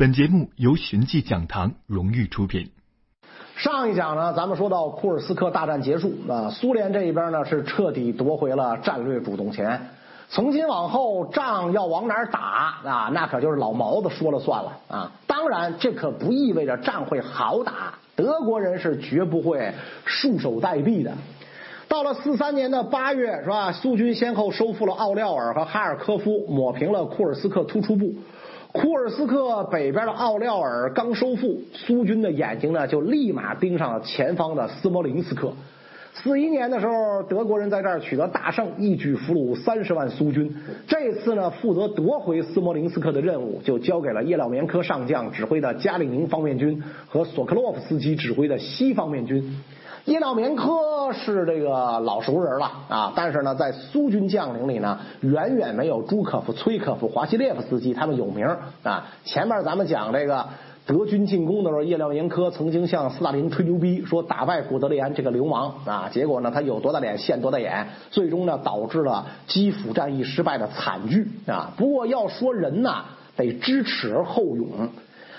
本节目由寻迹讲堂荣誉出品。上一讲呢，咱们说到库尔斯克大战结束啊，苏联这一边呢是彻底夺回了战略主动权。从今往后，仗要往哪儿打啊，那可就是老毛子说了算了啊。当然，这可不意味着仗会好打，德国人是绝不会束手待毙的。到了四三年的八月，是吧？苏军先后收复了奥廖尔和哈尔科夫，抹平了库尔斯克突出部。库尔斯克北边的奥廖尔刚收复，苏军的眼睛呢就立马盯上了前方的斯摩林斯克。四一年的时候，德国人在这儿取得大胜，一举俘虏三十万苏军。这次呢，负责夺回斯摩林斯克的任务就交给了叶廖棉科上将指挥的加里宁方面军和索克洛夫斯基指挥的西方面军。叶廖棉科是这个老熟人了啊，但是呢，在苏军将领里呢，远远没有朱可夫、崔可夫、华西列夫斯基他们有名啊。前面咱们讲这个德军进攻的时候，叶廖延科曾经向斯大林吹牛逼，说打败古德里安这个流氓啊。结果呢，他有多大脸现多大眼，最终呢，导致了基辅战役失败的惨剧啊。不过要说人呐，得知耻而后勇。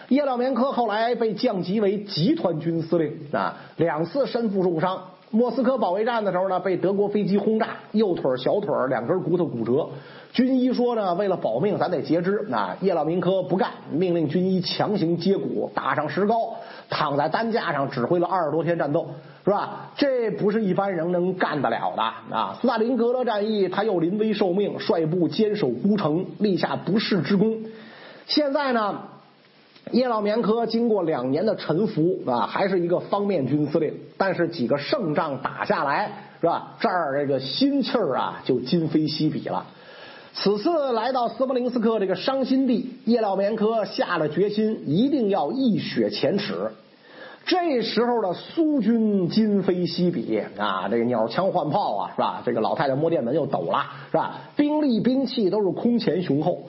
叶廖棉科后来被降级为集团军司令啊，两次身负重伤。莫斯科保卫战的时候呢，被德国飞机轰炸，右腿、小腿两根骨头骨折。军医说呢，为了保命，咱得截肢。啊，叶廖明科不干，命令军医强行接骨，打上石膏，躺在担架上指挥了二十多天战斗，是吧？这不是一般人能干得了的啊！斯大林格勒战役，他又临危受命，率部坚守孤城，立下不世之功。现在呢？叶廖棉科经过两年的沉浮啊，还是一个方面军司令。但是几个胜仗打下来，是吧？这儿这个心气儿啊，就今非昔比了。此次来到斯摩林斯克这个伤心地，叶廖棉科下了决心，一定要一雪前耻。这时候的苏军今非昔比啊，这个鸟枪换炮啊，是吧？这个老太太摸电门又抖了，是吧？兵力兵器都是空前雄厚。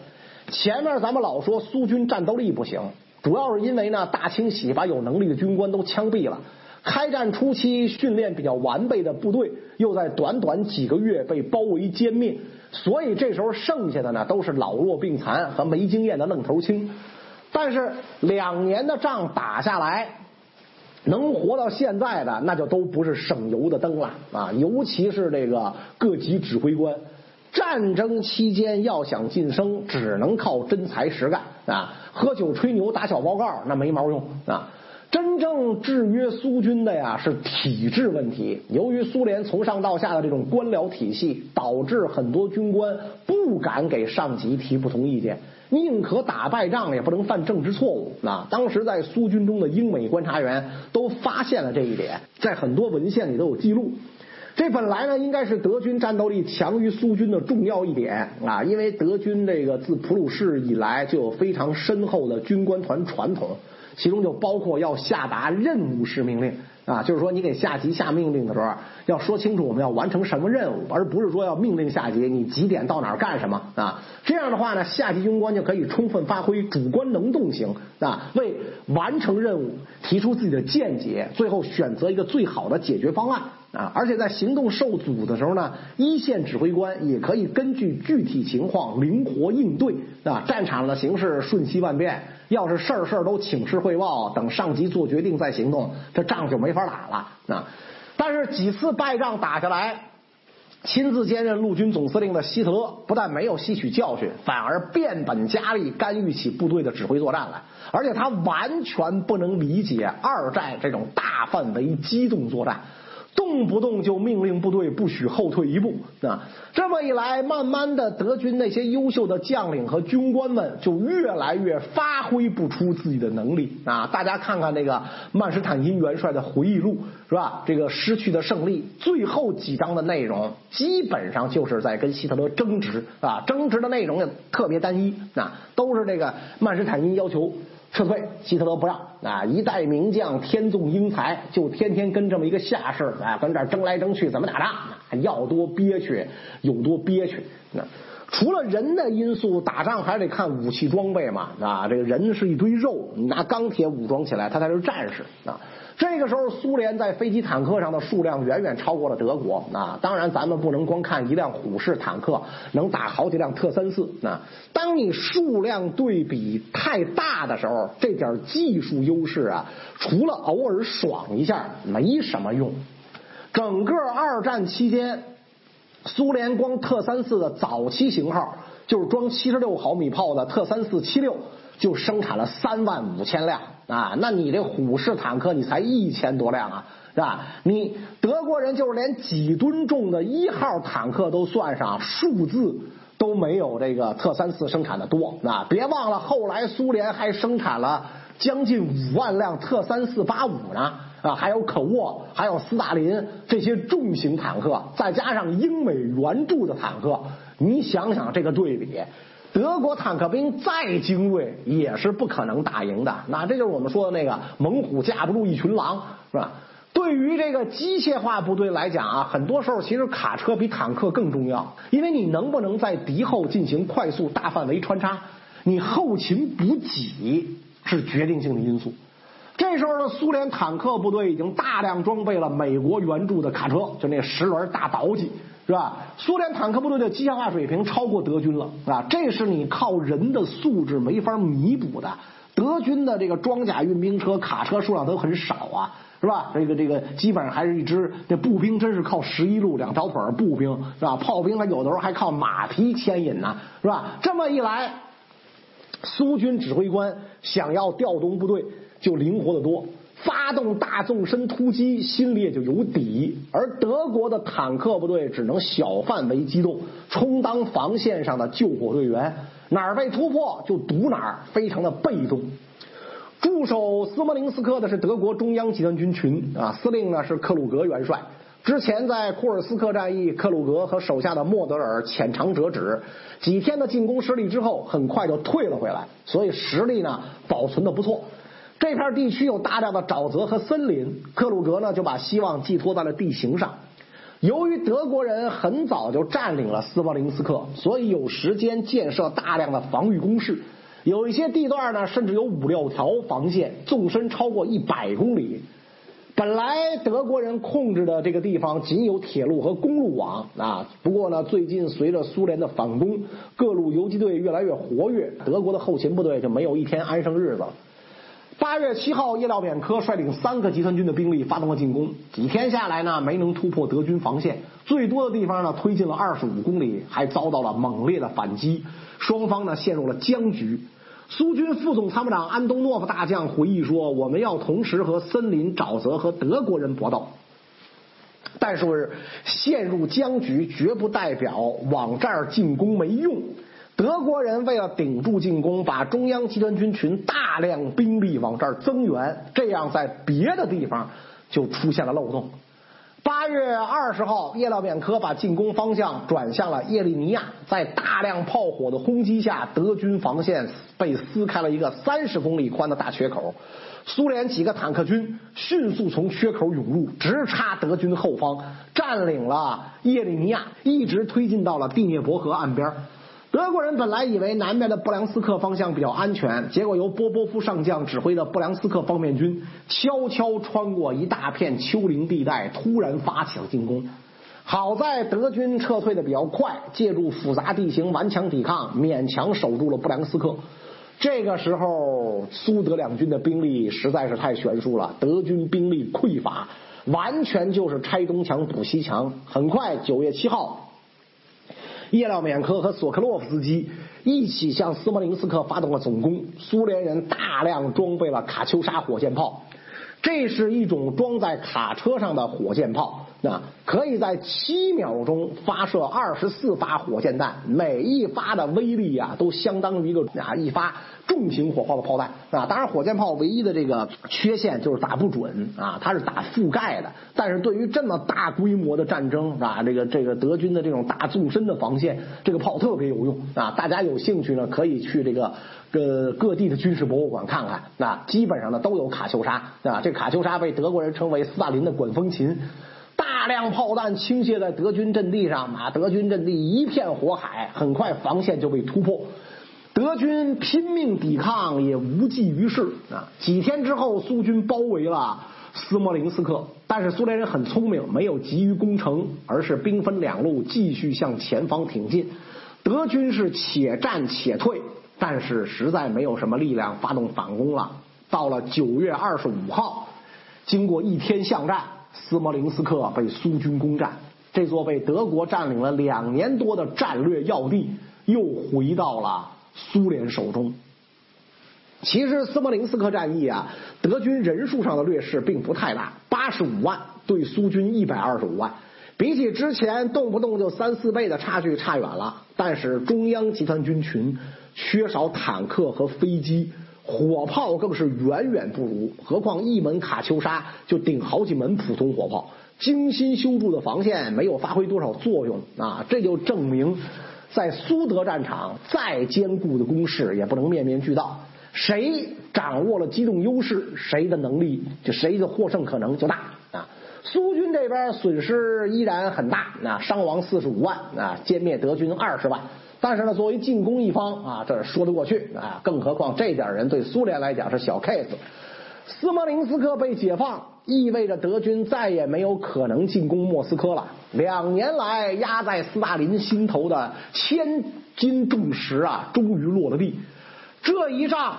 前面咱们老说苏军战斗力不行。主要是因为呢，大清洗把有能力的军官都枪毙了。开战初期训练比较完备的部队，又在短短几个月被包围歼灭，所以这时候剩下的呢都是老弱病残和没经验的愣头青。但是两年的仗打下来，能活到现在的那就都不是省油的灯了啊！尤其是这个各级指挥官。战争期间要想晋升，只能靠真才实干啊！喝酒吹牛打小报告那没毛用啊！真正制约苏军的呀是体制问题。由于苏联从上到下的这种官僚体系，导致很多军官不敢给上级提不同意见，宁可打败仗也不能犯政治错误啊！当时在苏军中的英美观察员都发现了这一点，在很多文献里都有记录。这本来呢，应该是德军战斗力强于苏军的重要一点啊，因为德军这个自普鲁士以来就有非常深厚的军官团传统，其中就包括要下达任务式命令。啊，就是说你给下级下命令的时候，要说清楚我们要完成什么任务，而不是说要命令下级你几点到哪儿干什么啊。这样的话呢，下级军官就可以充分发挥主观能动性啊，为完成任务提出自己的见解，最后选择一个最好的解决方案啊。而且在行动受阻的时候呢，一线指挥官也可以根据具体情况灵活应对啊。战场的形势瞬息万变。要是事儿事儿都请示汇报，等上级做决定再行动，这仗就没法打了啊！但是几次败仗打下来，亲自兼任陆军总司令的希特勒不但没有吸取教训，反而变本加厉干预起部队的指挥作战来，而且他完全不能理解二战这种大范围机动作战。动不动就命令部队不许后退一步啊！这么一来，慢慢的，德军那些优秀的将领和军官们就越来越发挥不出自己的能力啊！大家看看那个曼施坦因元帅的回忆录是吧？这个失去的胜利，最后几章的内容基本上就是在跟希特勒争执啊！争执的内容也特别单一啊，都是这个曼施坦因要求。撤退，希特勒不让啊！一代名将，天纵英才，就天天跟这么一个下士啊，跟这儿争来争去，怎么打仗？要多憋屈有多憋屈。那除了人的因素，打仗还得看武器装备嘛啊！这个人是一堆肉，你拿钢铁武装起来，他才是战士啊。这个时候，苏联在飞机坦克上的数量远远超过了德国啊。当然，咱们不能光看一辆虎式坦克能打好几辆特三四啊。当你数量对比太大的时候，这点技术优势啊，除了偶尔爽一下，没什么用。整个二战期间。苏联光特三四的早期型号，就是装七十六毫米炮的特三四七六，就生产了三万五千辆啊！那你这虎式坦克，你才一千多辆啊，是吧？你德国人就是连几吨重的一号坦克都算上，数字都没有这个特三四生产的多啊！别忘了，后来苏联还生产了将近五万辆特三四八五呢。啊，还有可沃，还有斯大林这些重型坦克，再加上英美援助的坦克，你想想这个对比，德国坦克兵再精锐也是不可能打赢的。那这就是我们说的那个猛虎架不住一群狼，是吧？对于这个机械化部队来讲啊，很多时候其实卡车比坦克更重要，因为你能不能在敌后进行快速大范围穿插，你后勤补给是决定性的因素。这时候的苏联坦克部队已经大量装备了美国援助的卡车，就那十轮大倒机，是吧？苏联坦克部队的机械化水平超过德军了，啊，这是你靠人的素质没法弥补的。德军的这个装甲运兵车、卡车数量都很少啊，是吧？这个这个基本上还是一支，这步兵真是靠十一路两条腿步兵，是吧？炮兵他有的时候还靠马匹牵引呢，是吧？这么一来，苏军指挥官想要调动部队。就灵活的多，发动大纵深突击，心里也就有底。而德国的坦克部队只能小范围机动，充当防线上的救火队员，哪儿被突破就堵哪儿，非常的被动。驻守斯摩棱斯克的是德国中央集团军群啊，司令呢是克鲁格元帅。之前在库尔斯克战役，克鲁格和手下的莫德尔浅尝辄止，几天的进攻失利之后，很快就退了回来，所以实力呢保存的不错。这片地区有大量的沼泽和森林，克鲁格呢就把希望寄托在了地形上。由于德国人很早就占领了斯摩棱斯克，所以有时间建设大量的防御工事。有一些地段呢，甚至有五六条防线，纵深超过一百公里。本来德国人控制的这个地方仅有铁路和公路网啊，不过呢，最近随着苏联的反攻，各路游击队越来越活跃，德国的后勤部队就没有一天安生日子了。八月七号，叶廖缅科率领三个集团军的兵力发动了进攻。几天下来呢，没能突破德军防线，最多的地方呢推进了二十五公里，还遭到了猛烈的反击。双方呢陷入了僵局。苏军副总参谋长安东诺夫大将回忆说：“我们要同时和森林、沼泽和德国人搏斗，但是陷入僵局绝不代表往这儿进攻没用。”德国人为了顶住进攻，把中央集团军群大量兵力往这儿增援，这样在别的地方就出现了漏洞。八月二十号，叶廖缅科把进攻方向转向了叶利尼亚，在大量炮火的轰击下，德军防线被撕开了一个三十公里宽的大缺口。苏联几个坦克军迅速从缺口涌入，直插德军后方，占领了叶利尼亚，一直推进到了第聂伯河岸边。德国人本来以为南边的布良斯克方向比较安全，结果由波波夫上将指挥的布良斯克方面军悄悄穿过一大片丘陵地带，突然发起了进攻。好在德军撤退的比较快，借助复杂地形顽强抵抗，勉强守住了布良斯克。这个时候，苏德两军的兵力实在是太悬殊了，德军兵力匮乏，完全就是拆东墙补西墙。很快，九月七号。叶廖缅科和索克洛夫斯基一起向斯摩林斯克发动了总攻。苏联人大量装备了卡秋莎火箭炮，这是一种装在卡车上的火箭炮，那可以在七秒钟发射二十四发火箭弹，每一发的威力啊，都相当于一个啊一发。重型火炮的炮弹啊，当然火箭炮唯一的这个缺陷就是打不准啊，它是打覆盖的。但是对于这么大规模的战争啊，这个这个德军的这种大纵深的防线，这个炮特别有用啊。大家有兴趣呢，可以去这个呃各地的军事博物馆看看啊，基本上呢都有卡秋莎啊。这卡秋莎被德国人称为斯大林的管风琴。大量炮弹倾泻在德军阵地上啊，德军阵地一片火海，很快防线就被突破。德军拼命抵抗也无济于事啊！几天之后，苏军包围了斯摩林斯克，但是苏联人很聪明，没有急于攻城，而是兵分两路继续向前方挺进。德军是且战且退，但是实在没有什么力量发动反攻了。到了九月二十五号，经过一天巷战，斯摩林斯克被苏军攻占，这座被德国占领了两年多的战略要地又回到了。苏联手中，其实斯摩林斯克战役啊，德军人数上的劣势并不太大，八十五万对苏军一百二十五万，比起之前动不动就三四倍的差距差远了。但是中央集团军群缺少坦克和飞机，火炮更是远远不如，何况一门卡秋莎就顶好几门普通火炮，精心修筑的防线没有发挥多少作用啊！这就证明。在苏德战场，再坚固的攻势也不能面面俱到。谁掌握了机动优势，谁的能力就谁的获胜可能就大啊！苏军这边损失依然很大，啊，伤亡四十五万啊，歼灭德军二十万。但是呢，作为进攻一方啊，这说得过去啊。更何况这点人对苏联来讲是小 case。斯摩林斯克被解放，意味着德军再也没有可能进攻莫斯科了。两年来压在斯大林心头的千斤重石啊，终于落了地。这一仗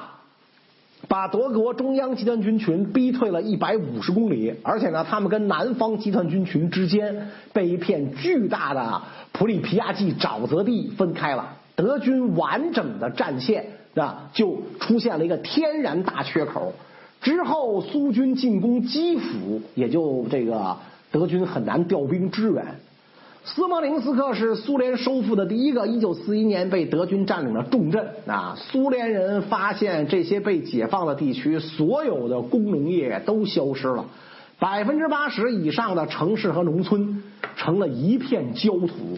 把德国中央集团军群逼退了一百五十公里，而且呢，他们跟南方集团军群之间被一片巨大的普里皮亚季沼泽地分开了。德军完整的战线啊，就出现了一个天然大缺口。之后，苏军进攻基辅，也就这个德军很难调兵支援。斯摩林斯克是苏联收复的第一个1941年被德军占领的重镇啊！苏联人发现这些被解放的地区，所有的工农业都消失了，百分之八十以上的城市和农村成了一片焦土。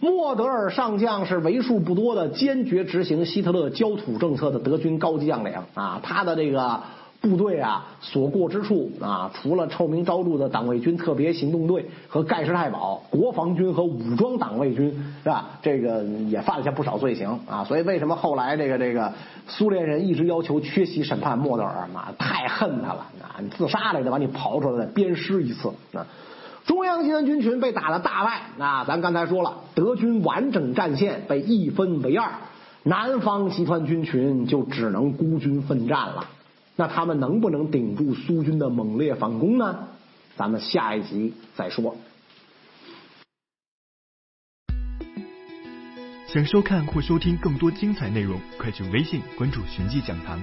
莫德尔上将是为数不多的坚决执行希特勒焦土政策的德军高级将领啊，他的这个。部队啊，所过之处啊，除了臭名昭著的党卫军特别行动队和盖世太保，国防军和武装党卫军是吧？这个也犯下不少罪行啊。所以为什么后来这个这个苏联人一直要求缺席审判莫德尔嘛？太恨他了啊！你自杀来的，把你刨出来再鞭尸一次啊！中央集团军群被打了大败啊！咱刚才说了，德军完整战线被一分为二，南方集团军群就只能孤军奋战了。那他们能不能顶住苏军的猛烈反攻呢？咱们下一集再说。想收看或收听更多精彩内容，快去微信关注“寻迹讲堂”。